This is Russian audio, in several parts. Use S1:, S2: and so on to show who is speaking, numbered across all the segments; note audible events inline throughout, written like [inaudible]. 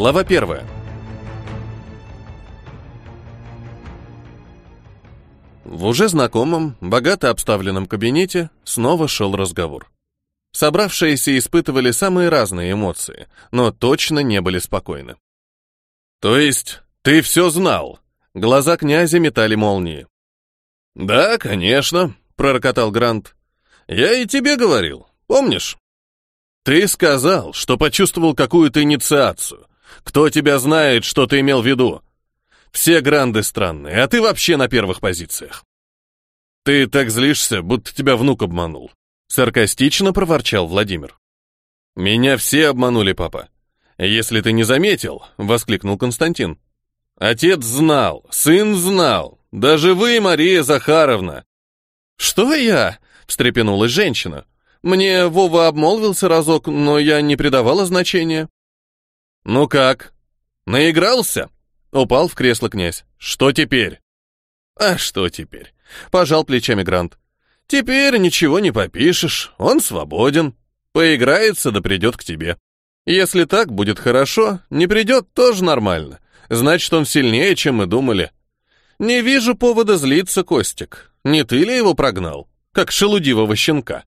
S1: Глава первая. В уже знакомом, богато обставленном кабинете снова шел разговор. Собравшиеся испытывали самые разные эмоции, но точно не были спокойны. «То есть ты все знал?» Глаза князя метали молнии. «Да, конечно», — пророкотал Грант. «Я и тебе говорил, помнишь? Ты сказал, что почувствовал какую-то инициацию. Кто тебя знает, что ты имел в виду? Все гранды странные, а ты вообще на первых позициях. Ты так злишься, будто тебя внук обманул. Саркастично проворчал Владимир. Меня все обманули, папа. Если ты не заметил, воскликнул Константин. Отец знал, сын знал, даже вы, Мария Захаровна. Что я? встрепенулась женщина. Мне Вова обмолвился разок, но я не придавала значения. Ну как? Наигрался? Упал в кресло князь. Что теперь? А что теперь? Пожал плечами Грант. Теперь ничего не попишешь, он свободен. Поиграется да придет к тебе. Если так будет хорошо, не придет тоже нормально. Значит, он сильнее, чем мы думали. Не вижу повода злиться, Костик. Не ты ли его прогнал? Как шелудивого щенка.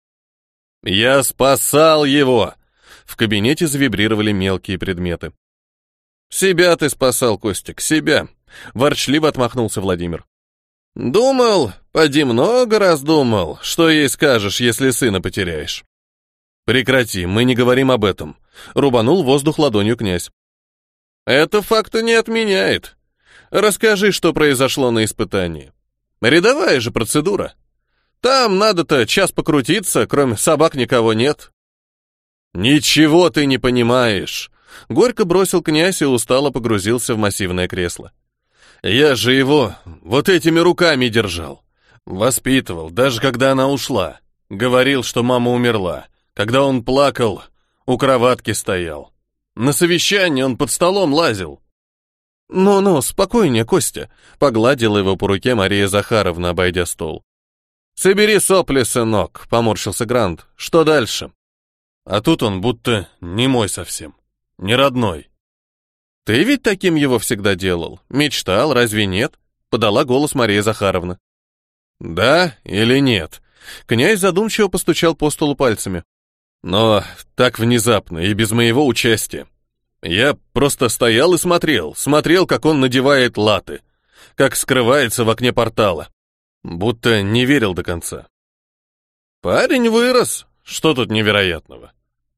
S1: «Я спасал его!» В кабинете завибрировали мелкие предметы. «Себя ты спасал, Костик, себя!» Ворчливо отмахнулся Владимир. «Думал, поди много раз думал, что ей скажешь, если сына потеряешь». «Прекрати, мы не говорим об этом», — рубанул воздух ладонью князь. «Это факта не отменяет. Расскажи, что произошло на испытании. Рядовая же процедура». Там надо-то час покрутиться, кроме собак никого нет. Ничего ты не понимаешь. Горько бросил князь и устало погрузился в массивное кресло. Я же его вот этими руками держал. Воспитывал, даже когда она ушла. Говорил, что мама умерла. Когда он плакал, у кроватки стоял. На совещании он под столом лазил. «Ну-ну, спокойнее, Костя», — погладила его по руке Мария Захаровна, обойдя стол. «Собери сопли, сынок», — поморщился Грант. «Что дальше?» А тут он будто не мой совсем, не родной. «Ты ведь таким его всегда делал? Мечтал, разве нет?» — подала голос Мария Захаровна. «Да или нет?» Князь задумчиво постучал по столу пальцами. «Но так внезапно и без моего участия. Я просто стоял и смотрел, смотрел, как он надевает латы, как скрывается в окне портала. Будто не верил до конца. Парень вырос. Что тут невероятного?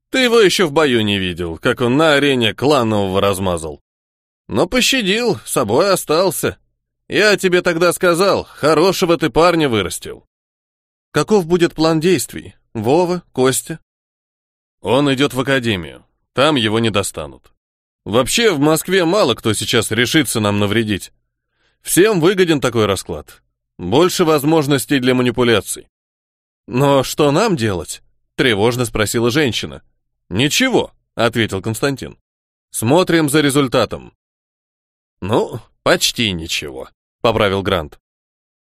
S1: Ты его еще в бою не видел, как он на арене кланового размазал. Но пощадил, собой остался. Я тебе тогда сказал, хорошего ты парня вырастил. Каков будет план действий? Вова, Костя? Он идет в академию. Там его не достанут. Вообще, в Москве мало кто сейчас решится нам навредить. Всем выгоден такой расклад. Больше возможностей для манипуляций. Но что нам делать? Тревожно спросила женщина. Ничего, ответил Константин. Смотрим за результатом. Ну, почти ничего, поправил Грант.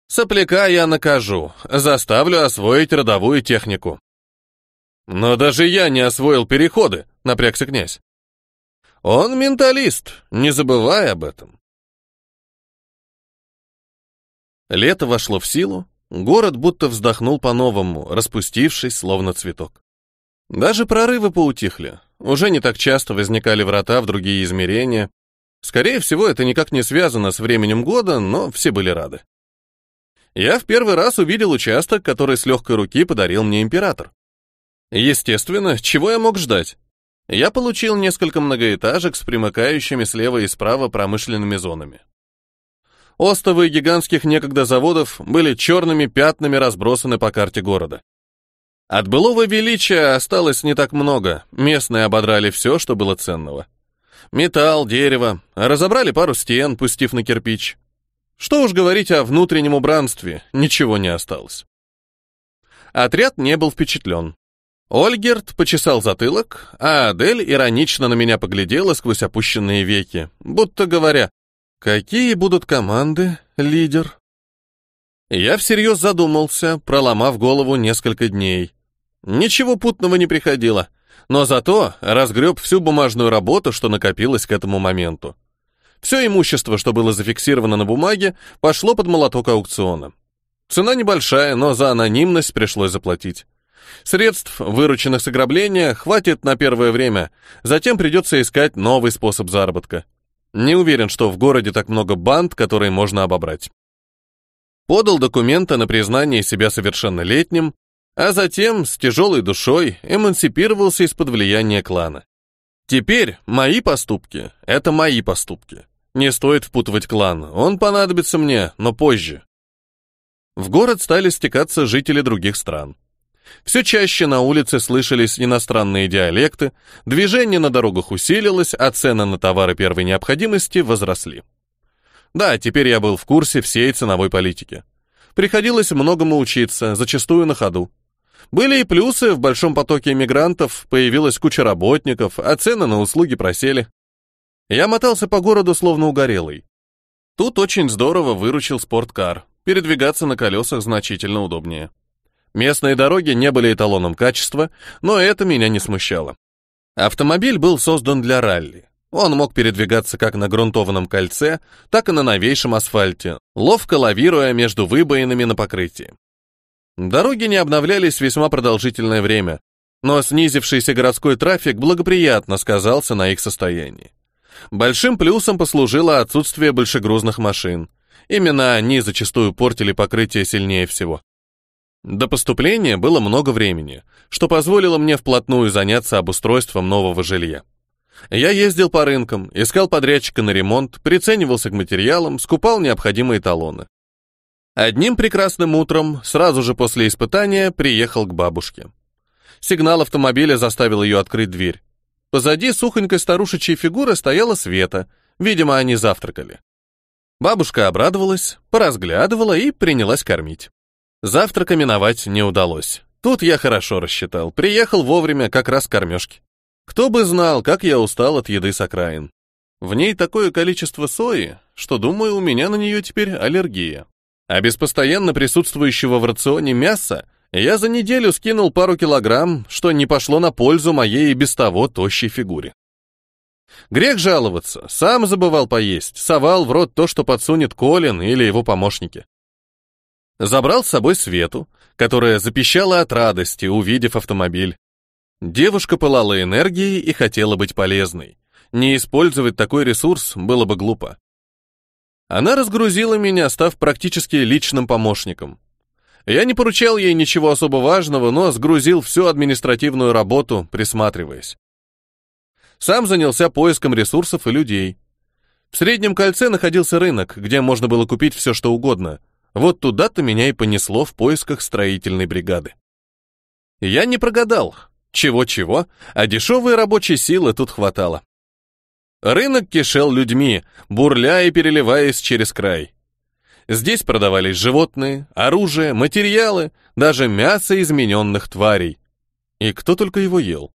S1: Сопляка я накажу, заставлю освоить родовую технику. Но даже я не освоил переходы, напрягся князь. Он менталист, не забывай об этом. Лето вошло в силу, город будто вздохнул по-новому, распустившись, словно цветок. Даже прорывы поутихли, уже не так часто возникали врата в другие измерения. Скорее всего, это никак не связано с временем года, но все были рады. Я в первый раз увидел участок, который с легкой руки подарил мне император. Естественно, чего я мог ждать? Я получил несколько многоэтажек с примыкающими слева и справа промышленными зонами. Остовы гигантских некогда заводов были черными пятнами разбросаны по карте города. От былого величия осталось не так много, местные ободрали все, что было ценного. Металл, дерево, разобрали пару стен, пустив на кирпич. Что уж говорить о внутреннем убранстве, ничего не осталось. Отряд не был впечатлен. Ольгерт почесал затылок, а Адель иронично на меня поглядела сквозь опущенные веки, будто говоря, Какие будут команды, лидер? Я всерьез задумался, проломав голову несколько дней. Ничего путного не приходило. Но зато разгреб всю бумажную работу, что накопилось к этому моменту. Все имущество, что было зафиксировано на бумаге, пошло под молоток аукциона. Цена небольшая, но за анонимность пришлось заплатить. Средств, вырученных с ограбления, хватит на первое время, затем придется искать новый способ заработка. Не уверен, что в городе так много банд, которые можно обобрать. Подал документы на признание себя совершеннолетним, а затем с тяжелой душой эмансипировался из-под влияния клана. Теперь мои поступки — это мои поступки. Не стоит впутывать клан, он понадобится мне, но позже. В город стали стекаться жители других стран. Все чаще на улице слышались иностранные диалекты, движение на дорогах усилилось, а цены на товары первой необходимости возросли. Да, теперь я был в курсе всей ценовой политики. Приходилось многому учиться, зачастую на ходу. Были и плюсы, в большом потоке иммигрантов появилась куча работников, а цены на услуги просели. Я мотался по городу словно угорелый. Тут очень здорово выручил спорткар. Передвигаться на колесах значительно удобнее. Местные дороги не были эталоном качества, но это меня не смущало. Автомобиль был создан для ралли. Он мог передвигаться как на грунтованном кольце, так и на новейшем асфальте, ловко лавируя между выбоинами на покрытии. Дороги не обновлялись весьма продолжительное время, но снизившийся городской трафик благоприятно сказался на их состоянии. Большим плюсом послужило отсутствие большегрузных машин. Именно они зачастую портили покрытие сильнее всего. До поступления было много времени, что позволило мне вплотную заняться обустройством нового жилья. Я ездил по рынкам, искал подрядчика на ремонт, приценивался к материалам, скупал необходимые талоны. Одним прекрасным утром, сразу же после испытания, приехал к бабушке. Сигнал автомобиля заставил ее открыть дверь. Позади сухонькой старушечьей фигуры стояла Света. Видимо, они завтракали. Бабушка обрадовалась, поразглядывала и принялась кормить. Завтрака миновать не удалось. Тут я хорошо рассчитал. Приехал вовремя, как раз к кормежке. Кто бы знал, как я устал от еды с окраин. В ней такое количество сои, что, думаю, у меня на нее теперь аллергия. А без постоянно присутствующего в рационе мяса я за неделю скинул пару килограмм, что не пошло на пользу моей и без того тощей фигуре. Грех жаловаться, сам забывал поесть, совал в рот то, что подсунет Колин или его помощники. Забрал с собой Свету, которая запищала от радости, увидев автомобиль. Девушка пылала энергией и хотела быть полезной. Не использовать такой ресурс было бы глупо. Она разгрузила меня, став практически личным помощником. Я не поручал ей ничего особо важного, но сгрузил всю административную работу, присматриваясь. Сам занялся поиском ресурсов и людей. В Среднем кольце находился рынок, где можно было купить все, что угодно. Вот туда-то меня и понесло в поисках строительной бригады. Я не прогадал. Чего-чего, а дешевой рабочей силы тут хватало. Рынок кишел людьми, бурля и переливаясь через край. Здесь продавались животные, оружие, материалы, даже мясо измененных тварей. И кто только его ел.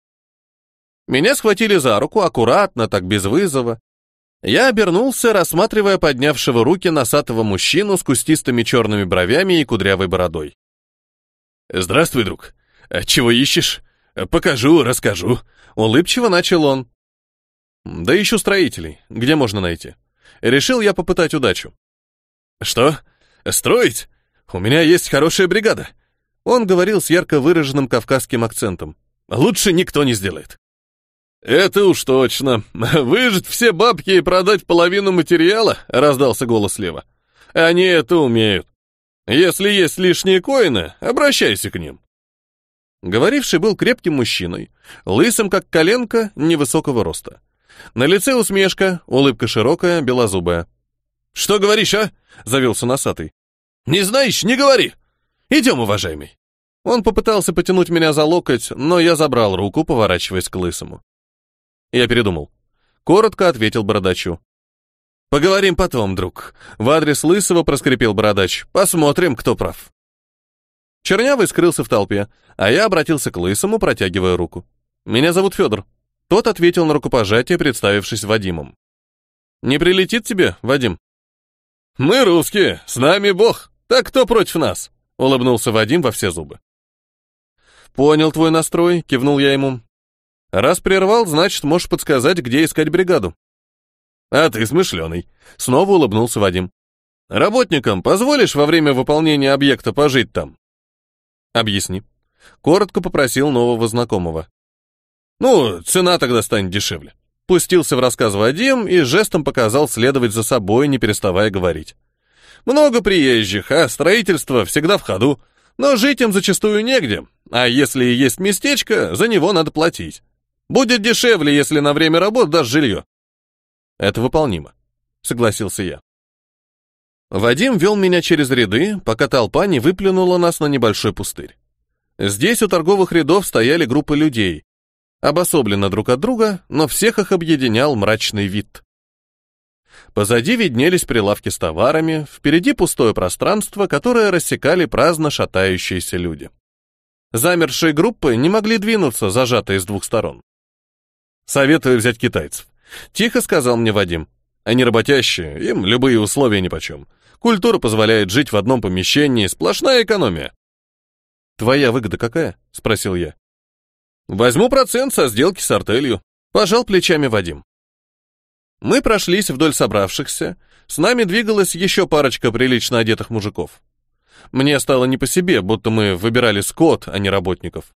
S1: Меня схватили за руку аккуратно, так без вызова. Я обернулся, рассматривая поднявшего руки носатого мужчину с кустистыми черными бровями и кудрявой бородой. «Здравствуй, друг. Чего ищешь? Покажу, расскажу». Улыбчиво начал он. «Да ищу строителей. Где можно найти?» Решил я попытать удачу. «Что? Строить? У меня есть хорошая бригада». Он говорил с ярко выраженным кавказским акцентом. «Лучше никто не сделает». «Это уж точно. [laughs] Выжить все бабки и продать половину материала?» — раздался голос слева. «Они это умеют. Если есть лишние коины, обращайся к ним». Говоривший был крепким мужчиной, лысым как коленка, невысокого роста. На лице усмешка, улыбка широкая, белозубая. «Что говоришь, а?» — завелся носатый. «Не знаешь, не говори! Идем, уважаемый!» Он попытался потянуть меня за локоть, но я забрал руку, поворачиваясь к лысому. Я передумал. Коротко ответил бородачу. «Поговорим потом, друг». В адрес лысого проскрипел бородач. «Посмотрим, кто прав». Чернявый скрылся в толпе, а я обратился к лысому, протягивая руку. «Меня зовут Федор». Тот ответил на рукопожатие, представившись Вадимом. «Не прилетит тебе, Вадим?» «Мы русские, с нами Бог. Так кто против нас?» — улыбнулся Вадим во все зубы. «Понял твой настрой», — кивнул я ему. Раз прервал, значит, можешь подсказать, где искать бригаду. А ты смышленый. Снова улыбнулся Вадим. Работникам позволишь во время выполнения объекта пожить там? Объясни. Коротко попросил нового знакомого. Ну, цена тогда станет дешевле. Пустился в рассказ Вадим и жестом показал следовать за собой, не переставая говорить. Много приезжих, а строительство всегда в ходу, но жить им зачастую негде, а если есть местечко, за него надо платить. Будет дешевле, если на время работ дашь жилье. Это выполнимо, согласился я. Вадим вел меня через ряды, пока толпа не выплюнула нас на небольшой пустырь. Здесь у торговых рядов стояли группы людей, обособленно друг от друга, но всех их объединял мрачный вид. Позади виднелись прилавки с товарами, впереди пустое пространство, которое рассекали праздно шатающиеся люди. Замершие группы не могли двинуться, зажатые с двух сторон. «Советую взять китайцев», — тихо сказал мне Вадим. «Они работящие, им любые условия нипочем. Культура позволяет жить в одном помещении, сплошная экономия». «Твоя выгода какая?» — спросил я. «Возьму процент со сделки с артелью», — пожал плечами Вадим. Мы прошлись вдоль собравшихся, с нами двигалась еще парочка прилично одетых мужиков. Мне стало не по себе, будто мы выбирали скот, а не работников.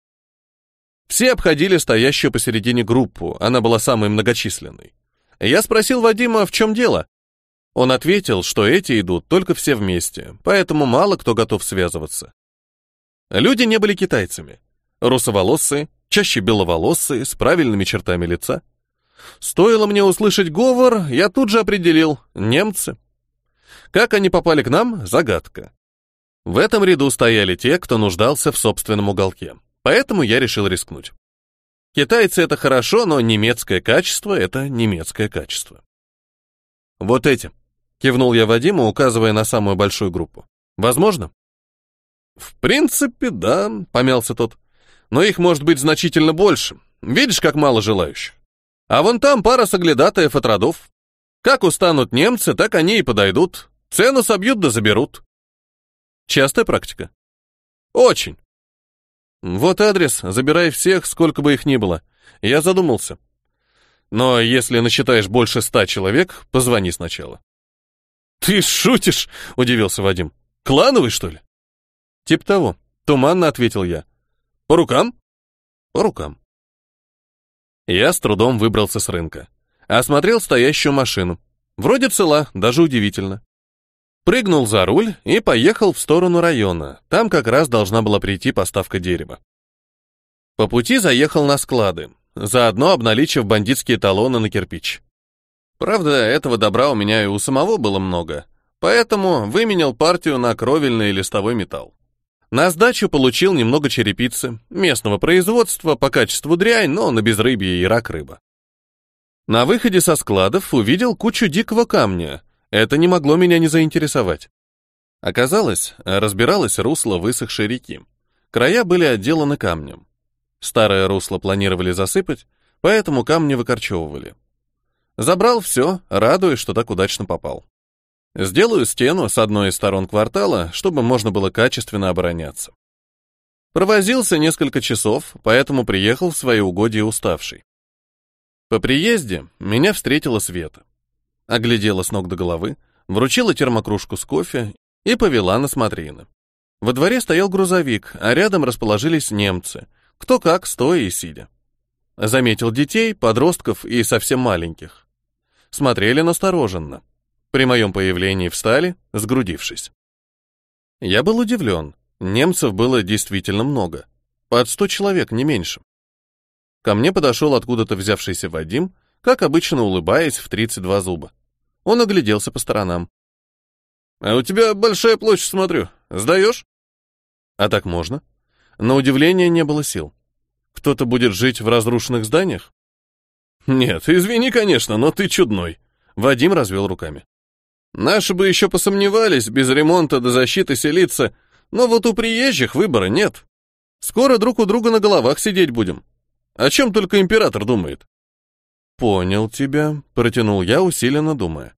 S1: Все обходили стоящую посередине группу, она была самой многочисленной. Я спросил Вадима, в чем дело. Он ответил, что эти идут только все вместе, поэтому мало кто готов связываться. Люди не были китайцами. Русоволосые, чаще беловолосые, с правильными чертами лица. Стоило мне услышать говор, я тут же определил — немцы. Как они попали к нам — загадка. В этом ряду стояли те, кто нуждался в собственном уголке, поэтому я решил рискнуть. Китайцы — это хорошо, но немецкое качество — это немецкое качество. «Вот эти», — кивнул я Вадиму, указывая на самую большую группу. «Возможно?» «В принципе, да», — помялся тот. «Но их может быть значительно больше. Видишь, как мало желающих?» А вон там пара соглядатаев от родов. Как устанут немцы, так они и подойдут. Цену собьют да заберут. Частая практика? Очень. Вот адрес, забирай всех, сколько бы их ни было. Я задумался. Но если насчитаешь больше ста человек, позвони сначала. Ты шутишь? Удивился Вадим. Клановый, что ли? Тип того. Туманно ответил я. По рукам? По рукам. Я с трудом выбрался с рынка. Осмотрел стоящую машину. Вроде цела, даже удивительно. Прыгнул за руль и поехал в сторону района. Там как раз должна была прийти поставка дерева. По пути заехал на склады, заодно обналичив бандитские талоны на кирпич. Правда, этого добра у меня и у самого было много, поэтому выменял партию на кровельный листовой металл. На сдачу получил немного черепицы, местного производства, по качеству дрянь, но на безрыбье и рак рыба. На выходе со складов увидел кучу дикого камня. Это не могло меня не заинтересовать. Оказалось, разбиралось русло высохшей реки. Края были отделаны камнем. Старое русло планировали засыпать, поэтому камни выкорчевывали. Забрал все, радуясь, что так удачно попал. Сделаю стену с одной из сторон квартала, чтобы можно было качественно обороняться. Провозился несколько часов, поэтому приехал в свои угодья уставший. По приезде меня встретила Света. Оглядела с ног до головы, вручила термокружку с кофе и повела на смотрины. Во дворе стоял грузовик, а рядом расположились немцы, кто как, стоя и сидя. Заметил детей, подростков и совсем маленьких. Смотрели настороженно. При моем появлении встали, сгрудившись. Я был удивлен. Немцев было действительно много. Под сто человек, не меньше. Ко мне подошел откуда-то взявшийся Вадим, как обычно улыбаясь в 32 зуба. Он огляделся по сторонам. «А у тебя большая площадь, смотрю. Сдаешь?» «А так можно?» На удивление не было сил. «Кто-то будет жить в разрушенных зданиях?» «Нет, извини, конечно, но ты чудной». Вадим развел руками. Наши бы еще посомневались, без ремонта до защиты селиться, но вот у приезжих выбора нет. Скоро друг у друга на головах сидеть будем. О чем только император думает. Понял тебя, протянул я, усиленно думая.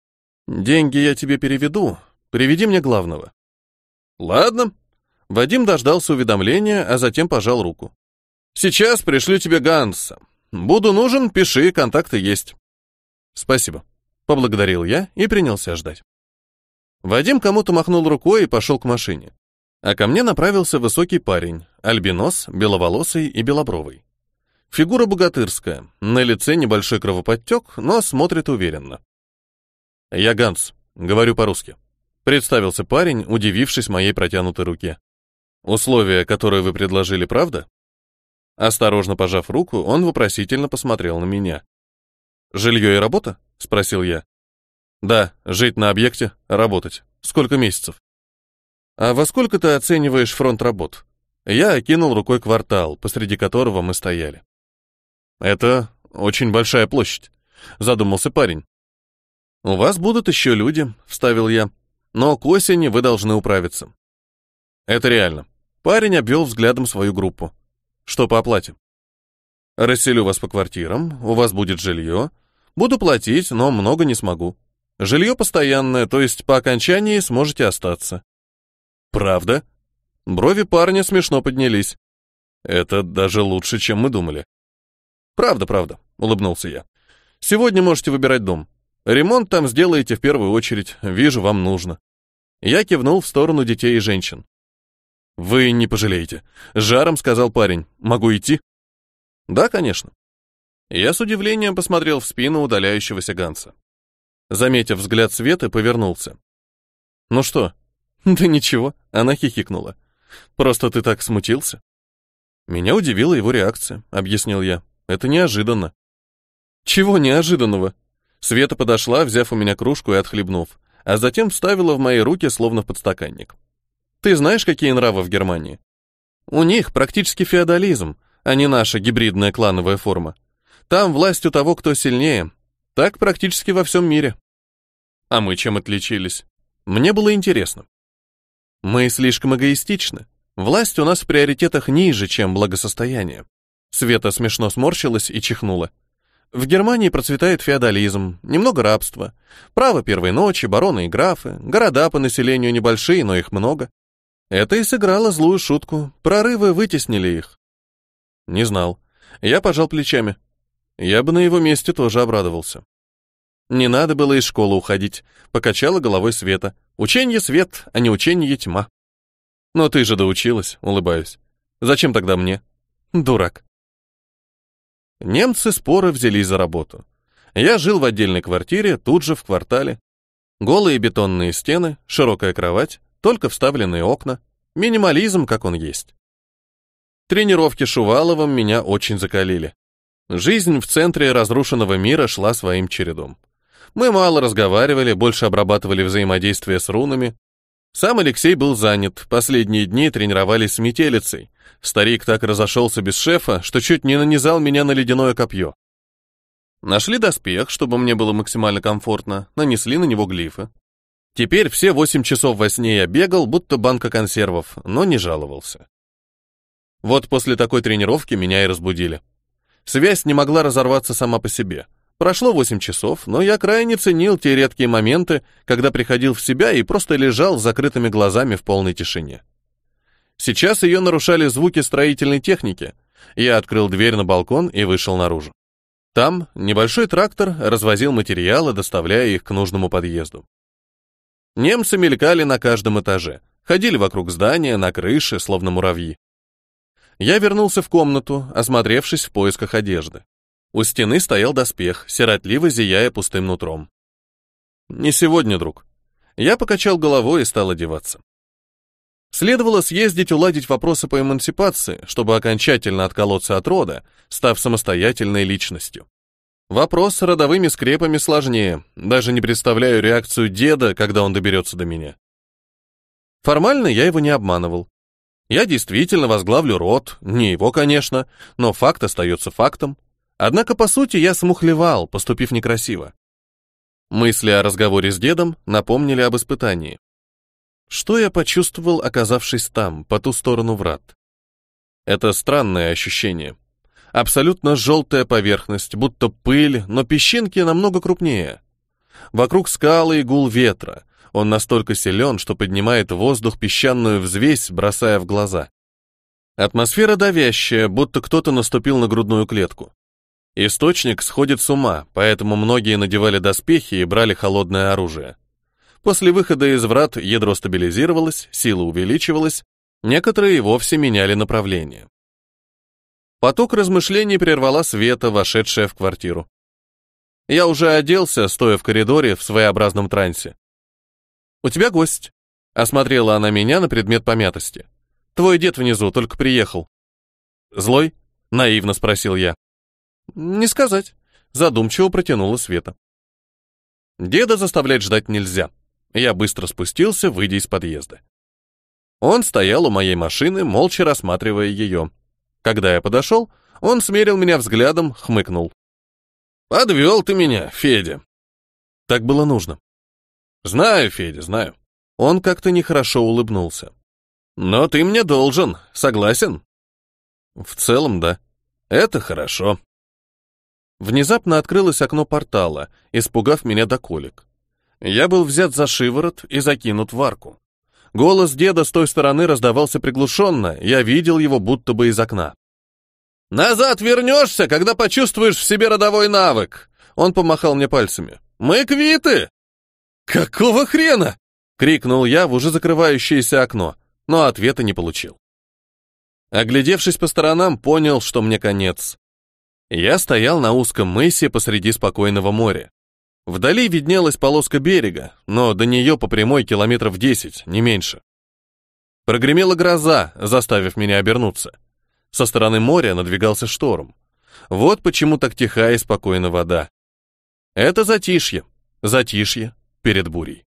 S1: Деньги я тебе переведу, приведи мне главного. Ладно. Вадим дождался уведомления, а затем пожал руку. Сейчас пришлю тебе Ганса. Буду нужен, пиши, контакты есть. Спасибо. Поблагодарил я и принялся ждать. Вадим кому-то махнул рукой и пошел к машине. А ко мне направился высокий парень, альбинос, беловолосый и белобровый. Фигура богатырская, на лице небольшой кровоподтек, но смотрит уверенно. «Я Ганс, говорю по-русски», — представился парень, удивившись моей протянутой руке. «Условия, которые вы предложили, правда?» Осторожно пожав руку, он вопросительно посмотрел на меня. «Жилье и работа?» — спросил я. «Да, жить на объекте, работать. Сколько месяцев?» «А во сколько ты оцениваешь фронт работ?» Я окинул рукой квартал, посреди которого мы стояли. «Это очень большая площадь», — задумался парень. «У вас будут еще люди», — вставил я. «Но к осени вы должны управиться». «Это реально». Парень обвел взглядом свою группу. «Что по оплате?» «Расселю вас по квартирам, у вас будет жилье. Буду платить, но много не смогу. Жилье постоянное, то есть по окончании сможете остаться». «Правда?» Брови парня смешно поднялись. «Это даже лучше, чем мы думали». «Правда, правда», — улыбнулся я. «Сегодня можете выбирать дом. Ремонт там сделаете в первую очередь, вижу, вам нужно». Я кивнул в сторону детей и женщин. «Вы не пожалеете», — жаром сказал парень. «Могу идти?» «Да, конечно». Я с удивлением посмотрел в спину удаляющегося Ганса. Заметив взгляд Светы, повернулся. «Ну что?» «Да ничего», — она хихикнула. «Просто ты так смутился». Меня удивила его реакция, объяснил я. Это неожиданно. Чего неожиданного? Света подошла, взяв у меня кружку и отхлебнув, а затем вставила в мои руки словно в подстаканник. Ты знаешь, какие нравы в Германии? У них практически феодализм, а не наша гибридная клановая форма. Там власть у того, кто сильнее. Так практически во всем мире. А мы чем отличились? Мне было интересно. Мы слишком эгоистичны. Власть у нас в приоритетах ниже, чем благосостояние. Света смешно сморщилась и чихнула. В Германии процветает феодализм, немного рабства, право первой ночи, бароны и графы, города по населению небольшие, но их много. Это и сыграло злую шутку, прорывы вытеснили их. Не знал. Я пожал плечами. Я бы на его месте тоже обрадовался. Не надо было из школы уходить, покачала головой Света. Ученье свет, а не ученье тьма. Но ты же доучилась, улыбаюсь. Зачем тогда мне? Дурак. Немцы споры взялись за работу. Я жил в отдельной квартире, тут же в квартале. Голые бетонные стены, широкая кровать, только вставленные окна. Минимализм, как он есть. Тренировки Шуваловым меня очень закалили. Жизнь в центре разрушенного мира шла своим чередом. Мы мало разговаривали, больше обрабатывали взаимодействие с рунами. Сам Алексей был занят, последние дни тренировались с метелицей, Старик так разошелся без шефа, что чуть не нанизал меня на ледяное копье. Нашли доспех, чтобы мне было максимально комфортно, нанесли на него глифы. Теперь все восемь часов во сне я бегал, будто банка консервов, но не жаловался. Вот после такой тренировки меня и разбудили. Связь не могла разорваться сама по себе. Прошло восемь часов, но я крайне ценил те редкие моменты, когда приходил в себя и просто лежал с закрытыми глазами в полной тишине. Сейчас ее нарушали звуки строительной техники. Я открыл дверь на балкон и вышел наружу. Там небольшой трактор развозил материалы, доставляя их к нужному подъезду. Немцы мелькали на каждом этаже, ходили вокруг здания, на крыше, словно муравьи. Я вернулся в комнату, осмотревшись в поисках одежды. У стены стоял доспех, сиротливо зияя пустым нутром. «Не сегодня, друг». Я покачал головой и стал одеваться. Следовало съездить уладить вопросы по эмансипации, чтобы окончательно отколоться от рода, став самостоятельной личностью. Вопрос с родовыми скрепами сложнее, даже не представляю реакцию деда, когда он доберется до меня. Формально я его не обманывал. Я действительно возглавлю род, не его, конечно, но факт остается фактом. Однако, по сути, я смухлевал, поступив некрасиво. Мысли о разговоре с дедом напомнили об испытании. Что я почувствовал, оказавшись там, по ту сторону врат? Это странное ощущение. Абсолютно желтая поверхность, будто пыль, но песчинки намного крупнее. Вокруг скалы и гул ветра. Он настолько силен, что поднимает в воздух песчаную взвесь, бросая в глаза. Атмосфера давящая, будто кто-то наступил на грудную клетку. Источник сходит с ума, поэтому многие надевали доспехи и брали холодное оружие. После выхода из врат ядро стабилизировалось, сила увеличивалась, некоторые и вовсе меняли направление. Поток размышлений прервала Света, вошедшая в квартиру. Я уже оделся, стоя в коридоре в своеобразном трансе. «У тебя гость», — осмотрела она меня на предмет помятости. «Твой дед внизу только приехал». «Злой?» — наивно спросил я. «Не сказать», — задумчиво протянула Света. Деда заставлять ждать нельзя. Я быстро спустился, выйдя из подъезда. Он стоял у моей машины, молча рассматривая ее. Когда я подошел, он смерил меня взглядом, хмыкнул. «Подвел ты меня, Федя!» Так было нужно. «Знаю, Федя, знаю». Он как-то нехорошо улыбнулся. «Но ты мне должен, согласен?» «В целом, да. Это хорошо». Внезапно открылось окно портала, испугав меня до колик. Я был взят за шиворот и закинут в арку. Голос деда с той стороны раздавался приглушенно, я видел его будто бы из окна. «Назад вернешься, когда почувствуешь в себе родовой навык!» Он помахал мне пальцами. «Мы квиты!» «Какого хрена?» — крикнул я в уже закрывающееся окно, но ответа не получил. Оглядевшись по сторонам, понял, что мне конец. Я стоял на узком мысе посреди спокойного моря. Вдали виднелась полоска берега, но до нее по прямой километров десять, не меньше. Прогремела гроза, заставив меня обернуться. Со стороны моря надвигался шторм. Вот почему так тиха и спокойна вода. Это затишье, затишье перед бурей.